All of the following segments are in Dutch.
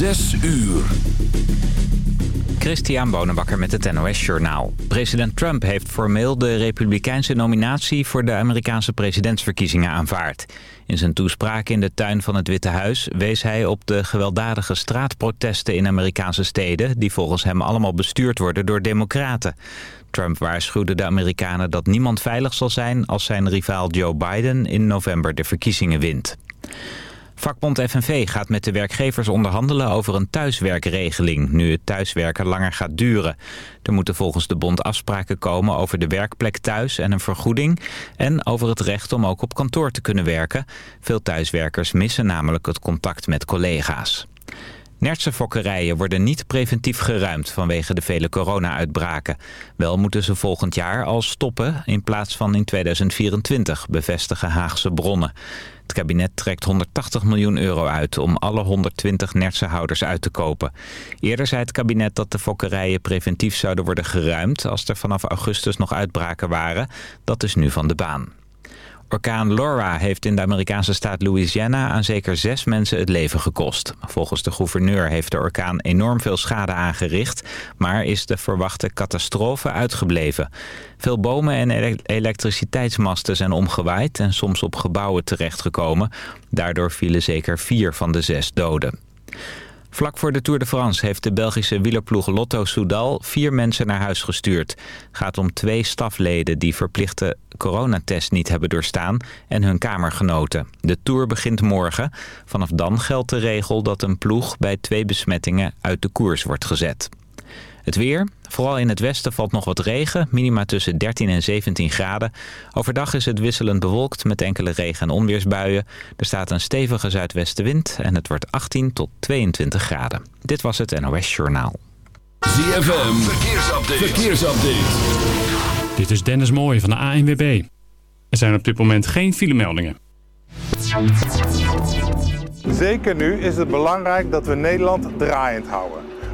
Zes uur. Christian Bonenbakker met het NOS Journaal. President Trump heeft formeel de republikeinse nominatie... voor de Amerikaanse presidentsverkiezingen aanvaard. In zijn toespraak in de tuin van het Witte Huis... wees hij op de gewelddadige straatprotesten in Amerikaanse steden... die volgens hem allemaal bestuurd worden door democraten. Trump waarschuwde de Amerikanen dat niemand veilig zal zijn... als zijn rivaal Joe Biden in november de verkiezingen wint. Vakbond FNV gaat met de werkgevers onderhandelen over een thuiswerkregeling... nu het thuiswerken langer gaat duren. Er moeten volgens de bond afspraken komen over de werkplek thuis en een vergoeding... en over het recht om ook op kantoor te kunnen werken. Veel thuiswerkers missen namelijk het contact met collega's. Nertse fokkerijen worden niet preventief geruimd vanwege de vele corona-uitbraken. Wel moeten ze volgend jaar al stoppen in plaats van in 2024, bevestigen Haagse bronnen. Het kabinet trekt 180 miljoen euro uit om alle 120 nertsenhouders uit te kopen. Eerder zei het kabinet dat de fokkerijen preventief zouden worden geruimd als er vanaf augustus nog uitbraken waren. Dat is nu van de baan. Orkaan Laura heeft in de Amerikaanse staat Louisiana aan zeker zes mensen het leven gekost. Volgens de gouverneur heeft de orkaan enorm veel schade aangericht, maar is de verwachte catastrofe uitgebleven. Veel bomen en elektriciteitsmasten zijn omgewaaid en soms op gebouwen terechtgekomen. Daardoor vielen zeker vier van de zes doden. Vlak voor de Tour de France heeft de Belgische wielerploeg Lotto Soudal vier mensen naar huis gestuurd. Gaat om twee stafleden die verplichte coronatest niet hebben doorstaan en hun kamergenoten. De Tour begint morgen. Vanaf dan geldt de regel dat een ploeg bij twee besmettingen uit de koers wordt gezet. Het weer. Vooral in het westen valt nog wat regen. Minima tussen 13 en 17 graden. Overdag is het wisselend bewolkt met enkele regen- en onweersbuien. Er staat een stevige zuidwestenwind en het wordt 18 tot 22 graden. Dit was het NOS Journaal. ZFM. Verkeersupdate. Verkeersupdate. Dit is Dennis Mooij van de ANWB. Er zijn op dit moment geen filemeldingen. Zeker nu is het belangrijk dat we Nederland draaiend houden.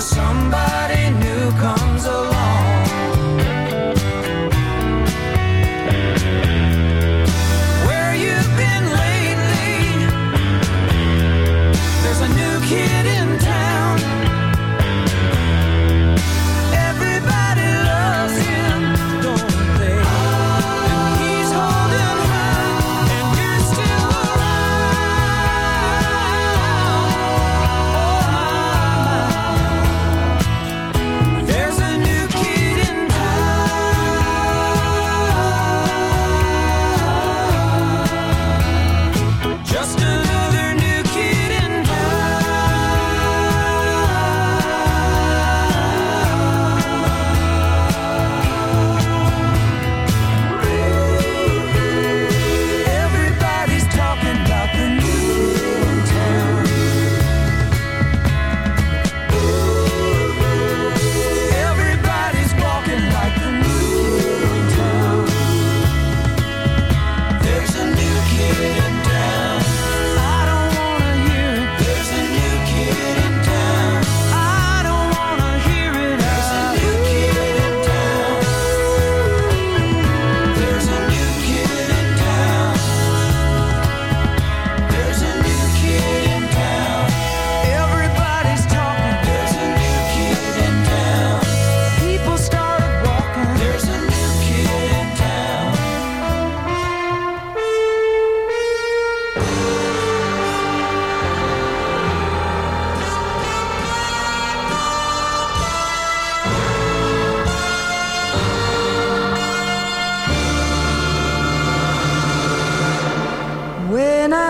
still some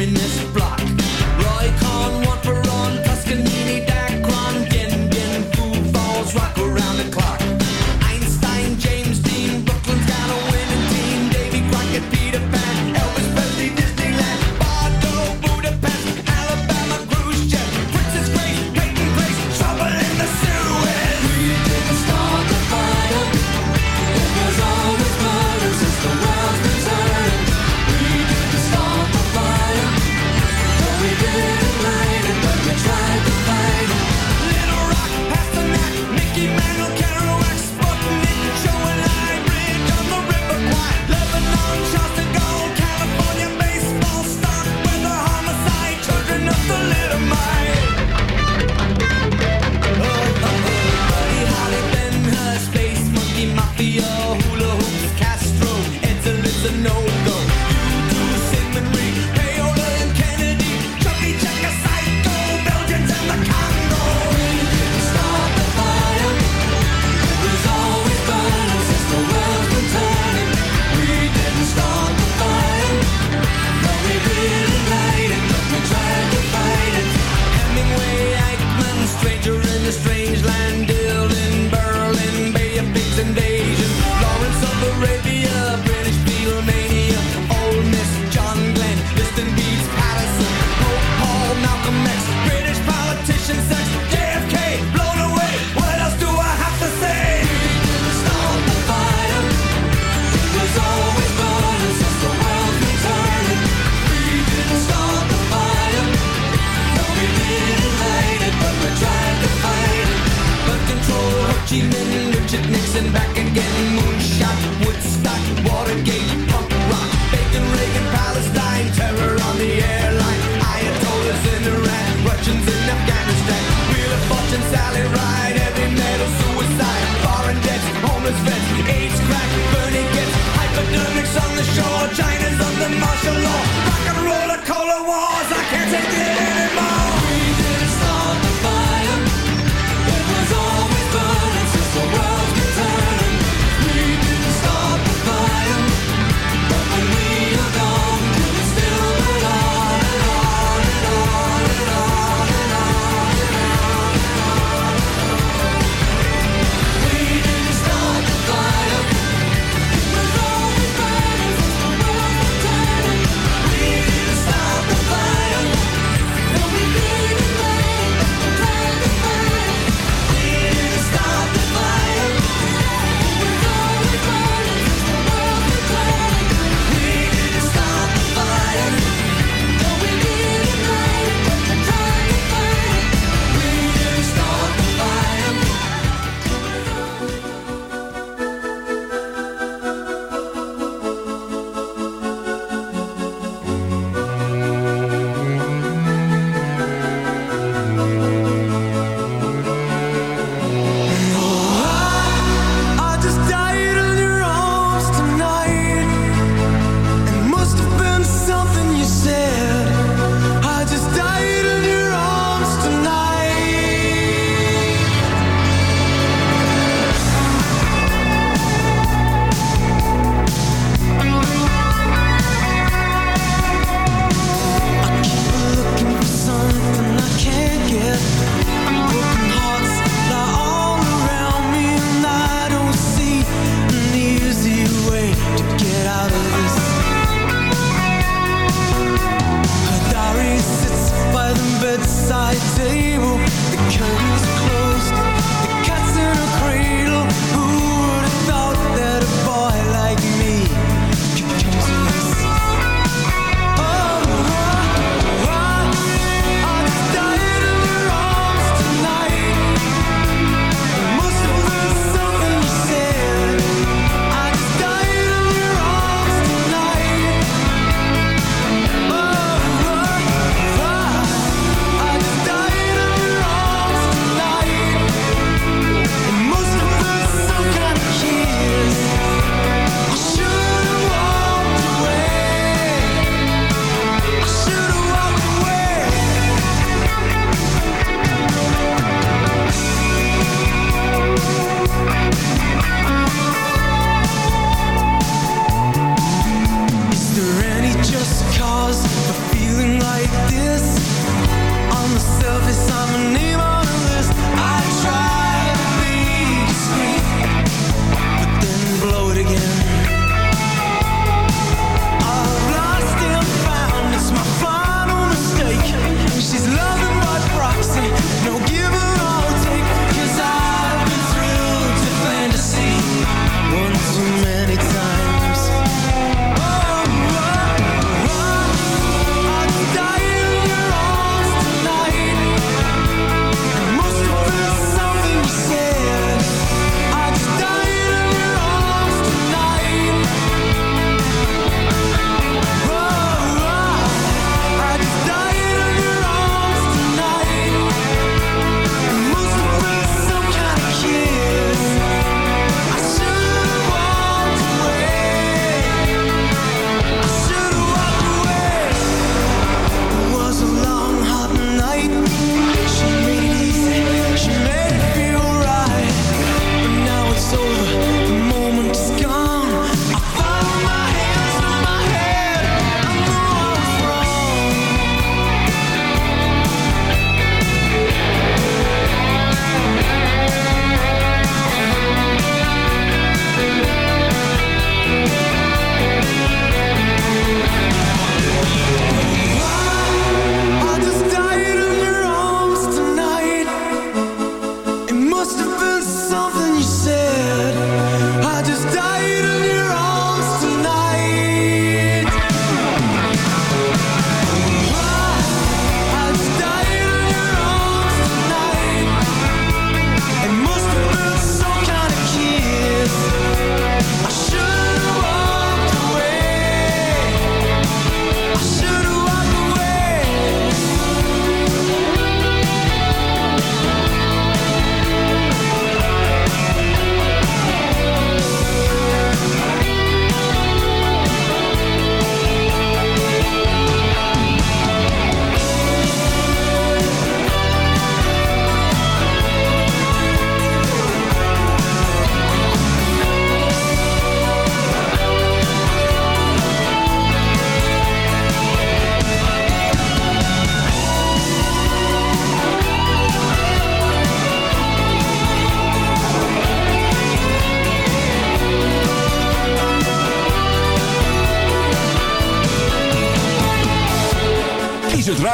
reminisce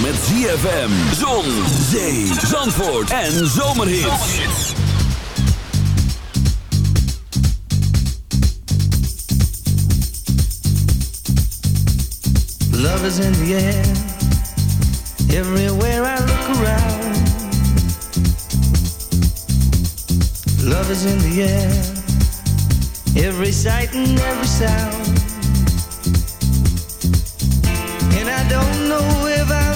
Met ZFM, zon, zee, zandvoort en zomerhits. Love is in the air, everywhere I look around. Love is in the air, every sight and every sound. And I don't know if I'm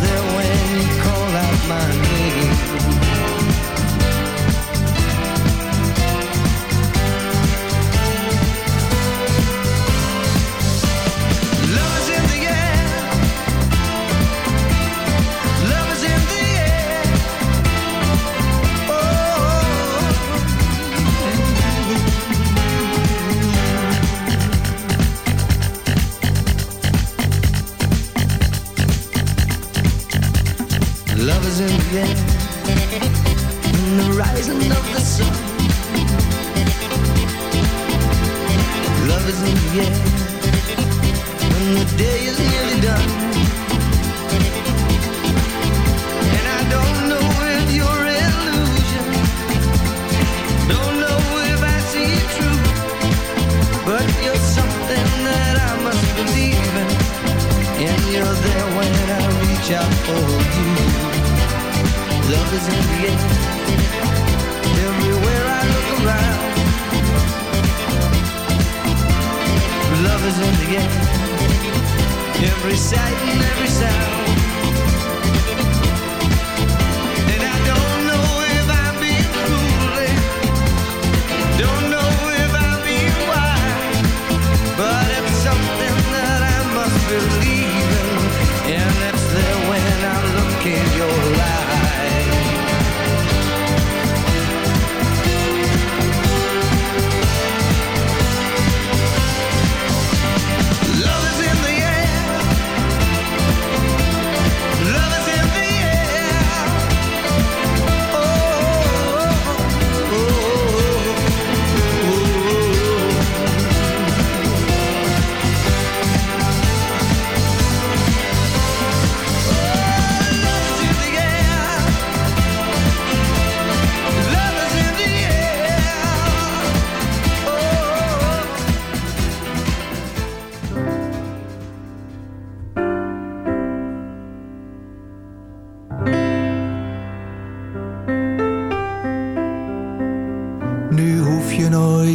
their wings.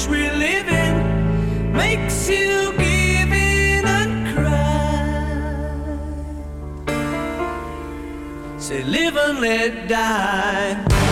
Which we live in makes you give in and cry. Say, live and let die.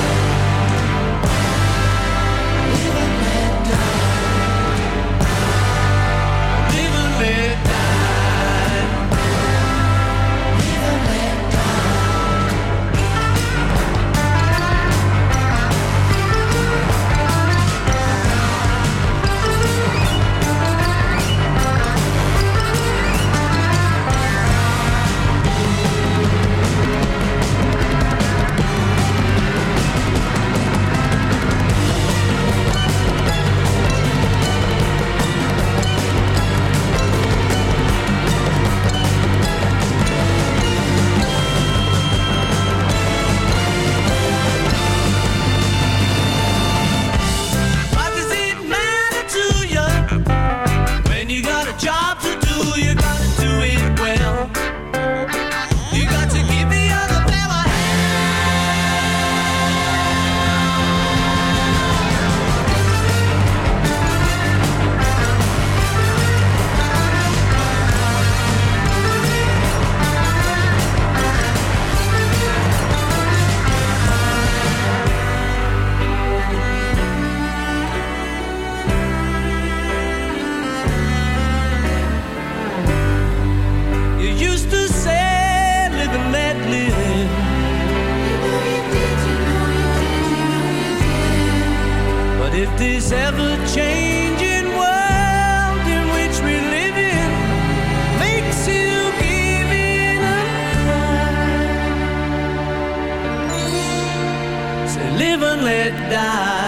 Let die.